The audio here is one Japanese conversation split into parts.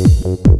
Thank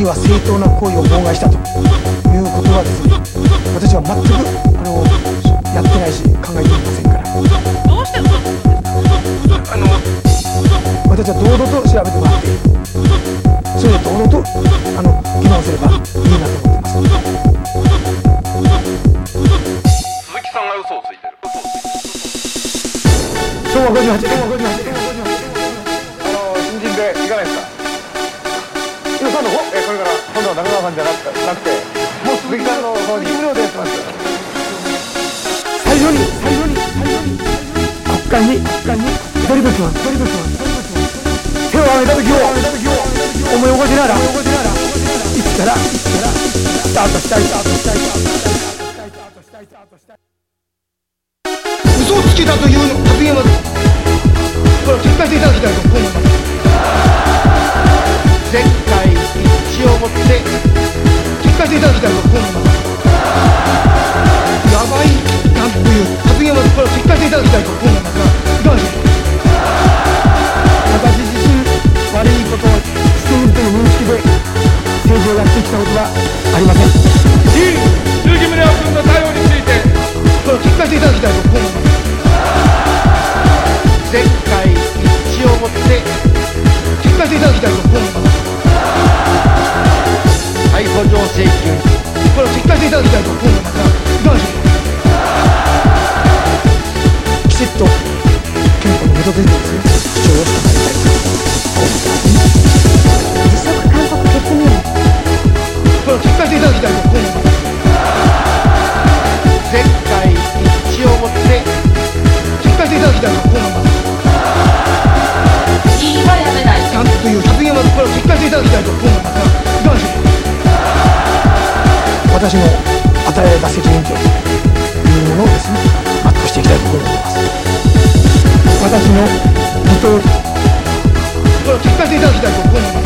るいは正当な行為を妨害したということはですね私は全くこれをやってないし考えていませんから。どうして嘘つくんですか私は堂々と調べてもらってそれで堂々とあの議論すればいいなと思ってます。鈴木さんが嘘をついてる。嘘をついてる昭和58年昭和58年あの新人で行かないですか？から今度は中川さんじゃなくてなくてもう鈴木さんの方に無料でやってます最初に最初に最初に国会に国会に出るべきは。出るべきは手を挙げた時を思い起こしながらいつからスタートしたいスタートしたいスタートしたいスタートしたいスタートしたい嘘をつけたというの発言はこれを撤回していただきたいと思います私の与えられた責任というものをですね全うしていきたいと思います。私の見通しこれを撤回していただきたいと思います。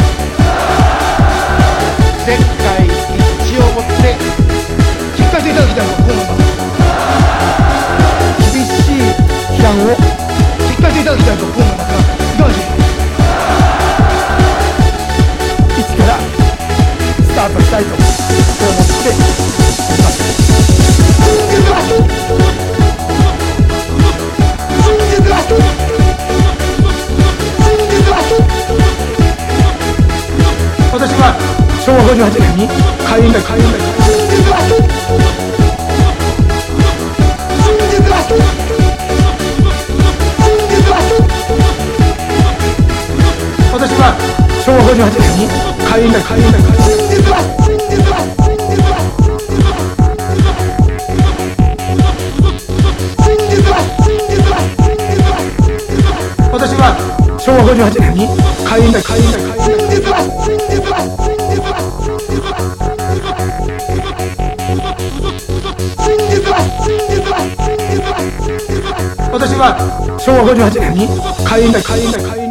前回一致をもって撤回していただきたいと思います。厳しい批判を撤回していただきたいと思います。58年に開運だ開運だ私は昭和58年に開運だ開運だ開運だ私は昭和58年に開運だ開運だ開は昭和58年に開園だ開園だ開運だ